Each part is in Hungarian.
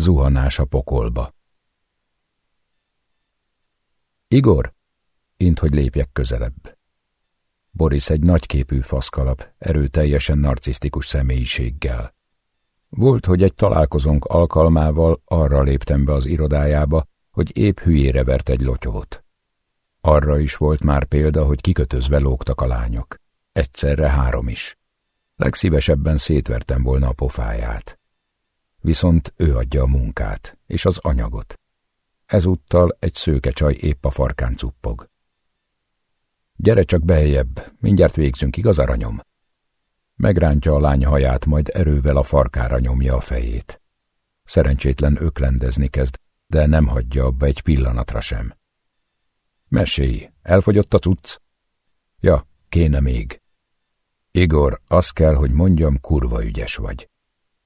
zuhanás a pokolba. Igor, int, hogy lépjek közelebb. Boris egy nagyképű faszkalap, erőteljesen narcisztikus személyiséggel. Volt, hogy egy találkozónk alkalmával arra léptem be az irodájába, hogy épp hülyére vert egy lotyót. Arra is volt már példa, hogy kikötözve lógtak a lányok. Egyszerre három is. Legszívesebben szétvertem volna a pofáját. Viszont ő adja a munkát, és az anyagot. Ezúttal egy szőke csaj épp a farkán cuppog. Gyere csak beljebb, mindjárt végzünk, igaz, aranyom? Megrántja a lány haját, majd erővel a farkára nyomja a fejét. Szerencsétlen öklendezni kezd, de nem hagyja abba egy pillanatra sem. Mesélj, elfogyott a cucc? Ja, kéne még. Igor, azt kell, hogy mondjam, kurva ügyes vagy.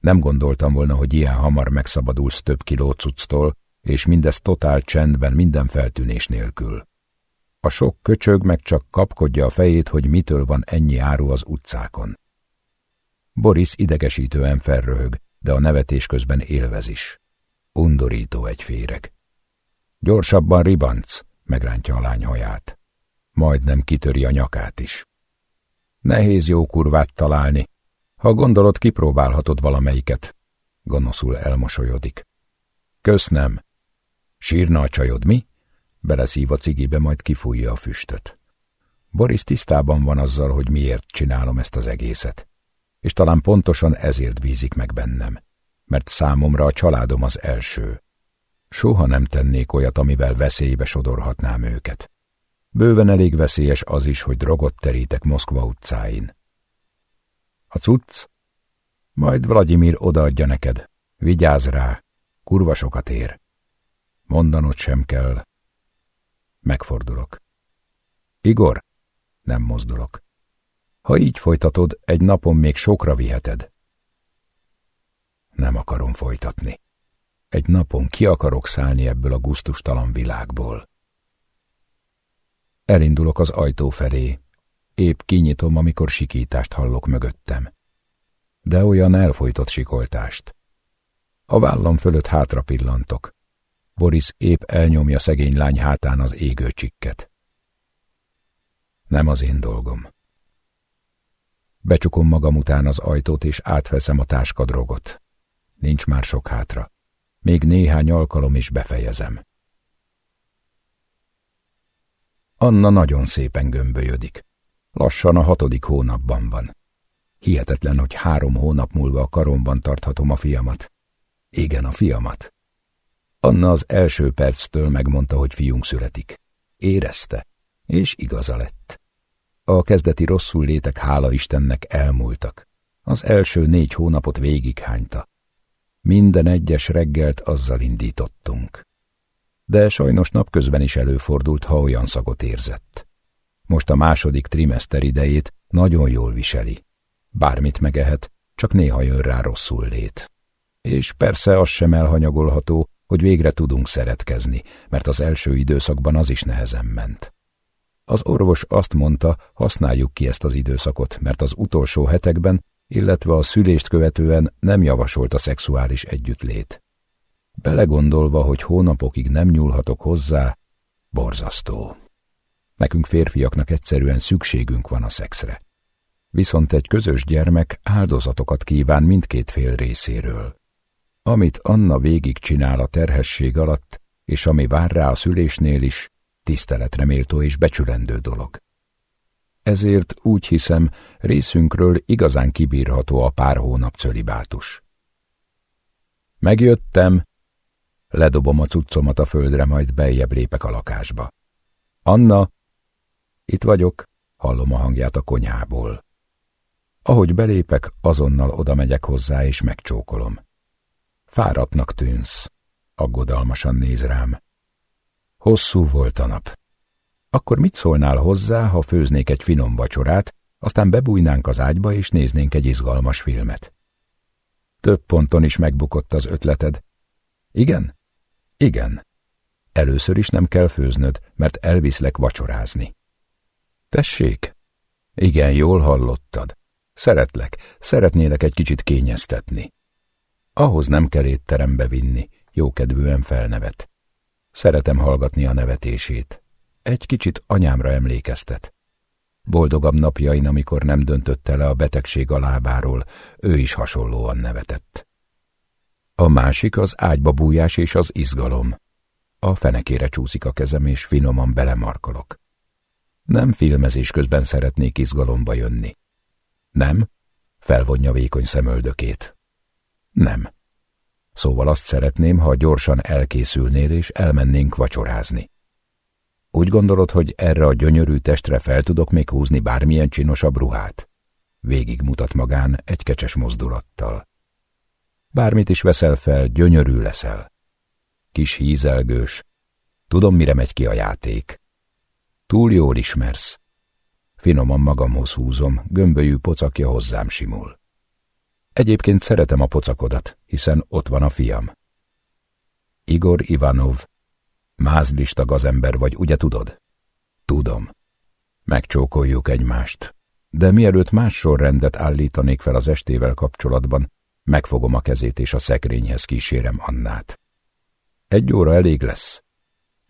Nem gondoltam volna, hogy ilyen hamar megszabadulsz több kiló cucctól, és mindez totál csendben, minden feltűnés nélkül. A sok köcsög meg csak kapkodja a fejét, hogy mitől van ennyi áru az utcákon. Boris idegesítően felröhög, de a nevetés közben élvez is. Undorító egy féreg. Gyorsabban ribanc, megrántja a lány haját. Majdnem kitöri a nyakát is. Nehéz jó kurvát találni. Ha gondolod, kipróbálhatod valamelyiket. Gonoszul elmosolyodik. Kösz nem. Sírna a csajod, mi? Beleszív a cigibe, majd kifújja a füstöt. Boris tisztában van azzal, hogy miért csinálom ezt az egészet. És talán pontosan ezért bízik meg bennem. Mert számomra a családom az első. Soha nem tennék olyat, amivel veszélybe sodorhatnám őket. Bőven elég veszélyes az is, hogy drogot terítek Moszkva utcáin. A cucc? Majd Vladimir odaadja neked. Vigyázz rá, kurva sokat ér. Mondanod sem kell. Megfordulok. Igor? Nem mozdulok. Ha így folytatod, egy napon még sokra viheted. Nem akarom folytatni. Egy napon ki akarok szállni ebből a guztustalan világból. Elindulok az ajtó felé. Épp kinyitom, amikor sikítást hallok mögöttem. De olyan elfolytott sikoltást. A vállam fölött hátra pillantok. Boris épp elnyomja szegény lány hátán az égő csikket. Nem az én dolgom. Becsukom magam után az ajtót, és átveszem a táskadrogot. Nincs már sok hátra. Még néhány alkalom is befejezem. Anna nagyon szépen gömbölyödik. Lassan a hatodik hónapban van. Hihetetlen, hogy három hónap múlva a karomban tarthatom a fiamat. Igen, a fiamat. Anna az első perctől megmondta, hogy fiunk születik. Érezte, és igaza lett. A kezdeti rosszul létek hála Istennek elmúltak. Az első négy hónapot végighányta. Minden egyes reggelt azzal indítottunk. De sajnos napközben is előfordult, ha olyan szagot érzett. Most a második trimester idejét nagyon jól viseli. Bármit megehet, csak néha jön rá rosszul lét. És persze az sem elhanyagolható, hogy végre tudunk szeretkezni, mert az első időszakban az is nehezen ment. Az orvos azt mondta, használjuk ki ezt az időszakot, mert az utolsó hetekben illetve a szülést követően nem javasolt a szexuális együttlét. Belegondolva, hogy hónapokig nem nyúlhatok hozzá, borzasztó. Nekünk férfiaknak egyszerűen szükségünk van a szexre. Viszont egy közös gyermek áldozatokat kíván mindkét fél részéről. Amit Anna végig csinál a terhesség alatt, és ami vár rá a szülésnél is, tiszteletreméltó és becsülendő dolog ezért úgy hiszem, részünkről igazán kibírható a pár hónap cölibátus. Megjöttem, ledobom a cuccomat a földre, majd beljebb lépek a lakásba. Anna, itt vagyok, hallom a hangját a konyhából. Ahogy belépek, azonnal oda megyek hozzá, és megcsókolom. Fáradtnak tűnsz, aggodalmasan néz rám. Hosszú volt a nap. Akkor mit szólnál hozzá, ha főznék egy finom vacsorát, aztán bebújnánk az ágyba és néznénk egy izgalmas filmet? Több ponton is megbukott az ötleted. Igen? Igen. Először is nem kell főznöd, mert elviszlek vacsorázni. Tessék? Igen, jól hallottad. Szeretlek, szeretnélek egy kicsit kényeztetni. Ahhoz nem kell étterembe vinni, jókedvűen felnevet. Szeretem hallgatni a nevetését. Egy kicsit anyámra emlékeztet. Boldogabb napjain, amikor nem döntötte le a betegség a lábáról, ő is hasonlóan nevetett. A másik az ágyba bújás és az izgalom. A fenekére csúszik a kezem, és finoman belemarkolok. Nem filmezés közben szeretnék izgalomba jönni. Nem? Felvonja vékony szemöldökét. Nem. Szóval azt szeretném, ha gyorsan elkészülnél, és elmennénk vacsorázni. Úgy gondolod, hogy erre a gyönyörű testre fel tudok még húzni bármilyen csinosabb ruhát? Végig mutat magán egy kecses mozdulattal. Bármit is veszel fel, gyönyörű leszel. Kis hízelgős. Tudom, mire megy ki a játék. Túl jól ismersz. Finoman magamhoz húzom, gömbölyű pocakja hozzám simul. Egyébként szeretem a pocakodat, hiszen ott van a fiam. Igor Ivanov, mázlista gazember vagy, ugye tudod? Tudom. Megcsókoljuk egymást. De mielőtt más sorrendet állítanék fel az estével kapcsolatban, megfogom a kezét és a szekrényhez kísérem Annát. Egy óra elég lesz.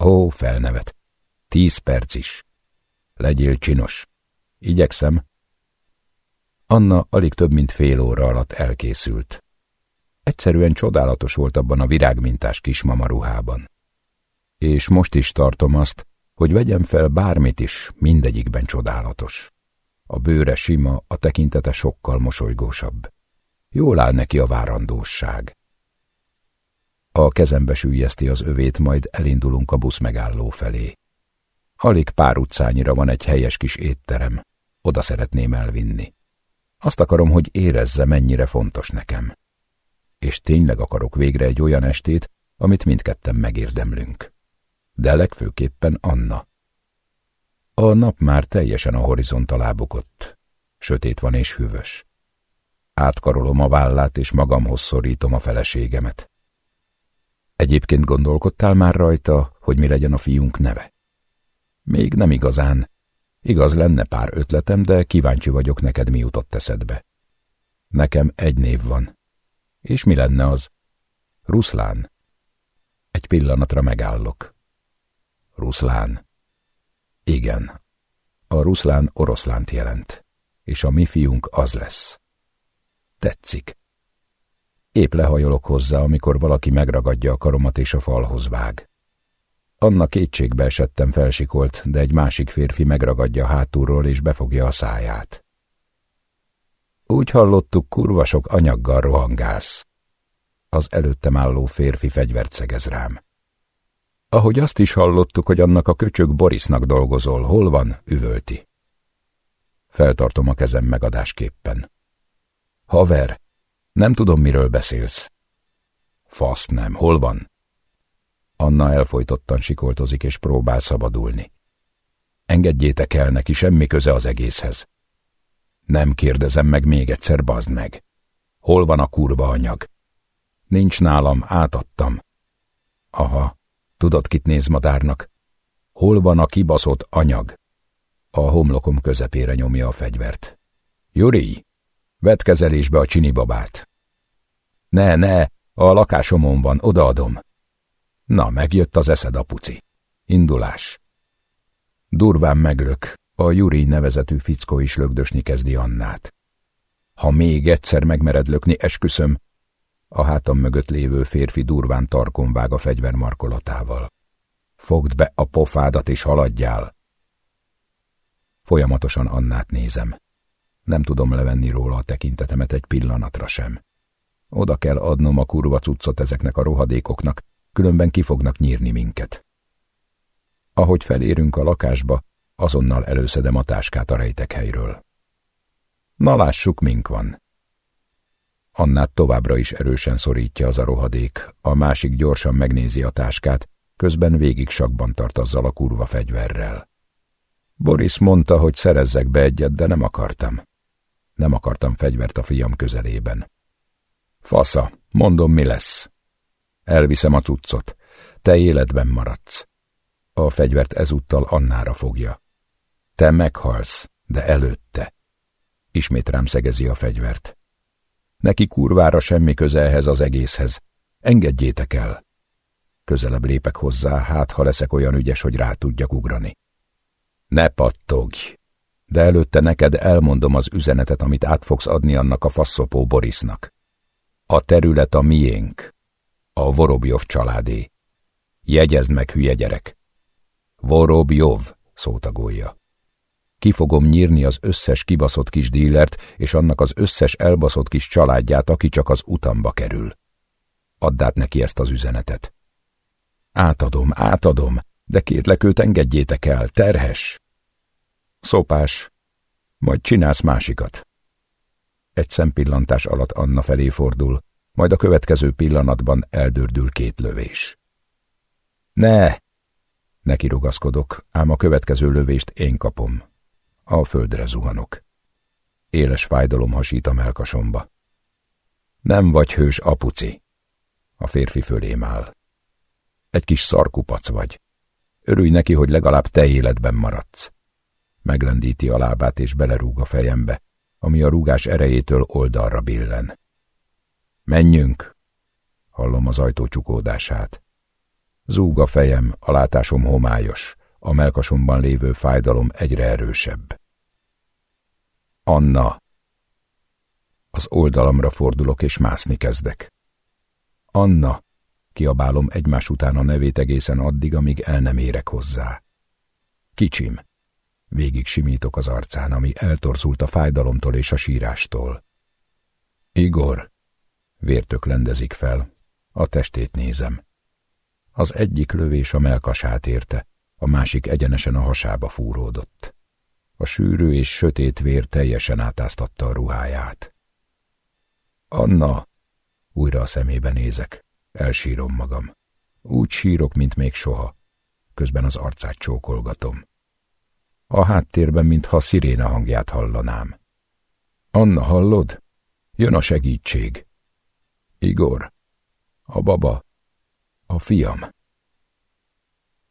Ó, felnevet. Tíz perc is. Legyél csinos. Igyekszem. Anna alig több mint fél óra alatt elkészült. Egyszerűen csodálatos volt abban a virágmintás kismama ruhában. És most is tartom azt, hogy vegyem fel bármit is, mindegyikben csodálatos. A bőre sima, a tekintete sokkal mosolygósabb. Jól áll neki a várandóság. A kezembe sűjjeszti az övét, majd elindulunk a busz megálló felé. Alig pár utcányira van egy helyes kis étterem. Oda szeretném elvinni. Azt akarom, hogy érezze, mennyire fontos nekem. És tényleg akarok végre egy olyan estét, amit mindketten megérdemlünk. De legfőképpen Anna. A nap már teljesen a horizont alá bukott. Sötét van és hűvös. Átkarolom a vállát, és magamhoz szorítom a feleségemet. Egyébként gondolkodtál már rajta, hogy mi legyen a fiunk neve? Még nem igazán. Igaz lenne pár ötletem, de kíváncsi vagyok neked, mi jutott eszedbe. Nekem egy név van. És mi lenne az? Ruszlán. Egy pillanatra megállok. Ruszlán. Igen. A ruszlán oroszlánt jelent, és a mi fiunk az lesz. Tetszik. Épp lehajolok hozzá, amikor valaki megragadja a karomat és a falhoz vág. Anna kétségbe esettem felsikolt, de egy másik férfi megragadja hátulról és befogja a száját. Úgy hallottuk, kurva sok anyaggal rohangálsz. Az előttem álló férfi fegyvert szegez rám. Ahogy azt is hallottuk, hogy annak a köcsög Borisnak dolgozol, hol van, üvölti. Feltartom a kezem megadásképpen. Haver, nem tudom, miről beszélsz. Fasz nem, hol van? Anna elfolytottan sikoltozik és próbál szabadulni. Engedjétek el, neki semmi köze az egészhez. Nem kérdezem meg még egyszer, bazd meg. Hol van a kurva anyag? Nincs nálam, átadtam. Aha, tudod, kit néz madárnak? Hol van a kibaszott anyag? A homlokom közepére nyomja a fegyvert. Juri, vedd kezelésbe a csinibabát. Ne, ne, a lakásomon van, odaadom. Na, megjött az eszed, apuci. Indulás. Durván meglök, a Juri nevezetű fickó is lögdösni kezdi Annát. Ha még egyszer megmered lökni, esküszöm, a hátam mögött lévő férfi durván tarkon vág a fegyver markolatával. Fogd be a pofádat és haladjál! Folyamatosan Annát nézem. Nem tudom levenni róla a tekintetemet egy pillanatra sem. Oda kell adnom a kurva cuccot ezeknek a rohadékoknak, különben ki fognak nyírni minket. Ahogy felérünk a lakásba, azonnal előszedem a táskát a rejtek helyről. Na lássuk, mink van. Annát továbbra is erősen szorítja az a rohadék, a másik gyorsan megnézi a táskát, közben végig sakban tart azzal a kurva fegyverrel. Boris mondta, hogy szerezzek be egyet, de nem akartam. Nem akartam fegyvert a fiam közelében. Fasza, mondom, mi lesz. Elviszem a cuccot. Te életben maradsz. A fegyvert ezúttal Annára fogja. Te meghalsz, de előtte. Ismét rám szegezi a fegyvert. Neki kurvára semmi köze ehhez az egészhez. Engedjétek el. Közelebb lépek hozzá, hát ha leszek olyan ügyes, hogy rá tudjak ugrani. Ne pattogj! De előtte neked elmondom az üzenetet, amit át fogsz adni annak a faszopó Borisnak. A terület a miénk. A Vorobjov családé. Jegyezd meg, hülye gyerek. Vorobjov, szótagolja. Ki fogom nyírni az összes kibaszott kis dílert, és annak az összes elbaszott kis családját, aki csak az utamba kerül. Add át neki ezt az üzenetet. Átadom, átadom, de két őt engedjétek el, terhes. Szopás, majd csinálsz másikat. Egy szempillantás alatt Anna felé fordul, majd a következő pillanatban eldördül két lövés. Ne! Neki rugaszkodok, ám a következő lövést én kapom. A földre zuhanok. Éles fájdalom hasít a melkasomba. Nem vagy hős, apuci. A férfi fölém áll. Egy kis szarkupac vagy. Örülj neki, hogy legalább te életben maradsz. Meglendíti a lábát és belerúg a fejembe, ami a rúgás erejétől oldalra billen. Menjünk! Hallom az ajtó csukódását. Zúg a fejem, a látásom homályos, a melkasomban lévő fájdalom egyre erősebb. Anna! Az oldalamra fordulok és mászni kezdek. Anna! Kiabálom egymás után a nevét egészen addig, amíg el nem érek hozzá. Kicsim. Végig simítok az arcán, ami eltorzult a fájdalomtól és a sírástól. Igor! Vértök lendezik fel. A testét nézem. Az egyik lövés a melkasát érte, a másik egyenesen a hasába fúródott. A sűrű és sötét vér teljesen átáztatta a ruháját. Anna! Újra a szemébe nézek. Elsírom magam. Úgy sírok, mint még soha. Közben az arcát csókolgatom. A háttérben, mintha a sziréna hangját hallanám. Anna, hallod? Jön a segítség. Igor. A baba. A fiam.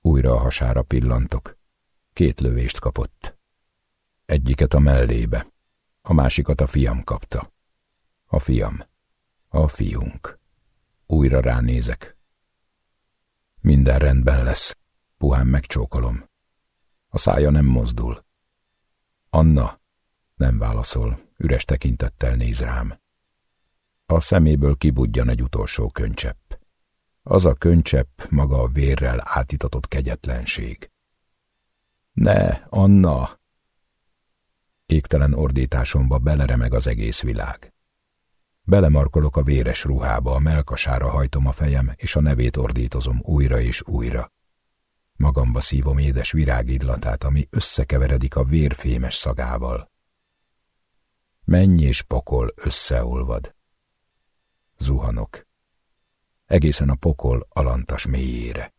Újra a hasára pillantok. Két lövést kapott. Egyiket a mellébe, a másikat a fiam kapta. A fiam. A fiunk. Újra ránézek. Minden rendben lesz. Puhán megcsókolom. A szája nem mozdul. Anna nem válaszol, üres tekintettel néz rám. A szeméből kibudjan egy utolsó könycsepp. Az a könycsepp maga a vérrel átitatott kegyetlenség. Ne, Anna! Égtelen ordításomba beleremeg az egész világ. Belemarkolok a véres ruhába, a melkasára hajtom a fejem, és a nevét ordítozom újra és újra. Magamba szívom édes virágillatát, ami összekeveredik a vérfémes szagával. Menj és pokol összeolvad. Zuhanok. Egészen a pokol alantas mélyére.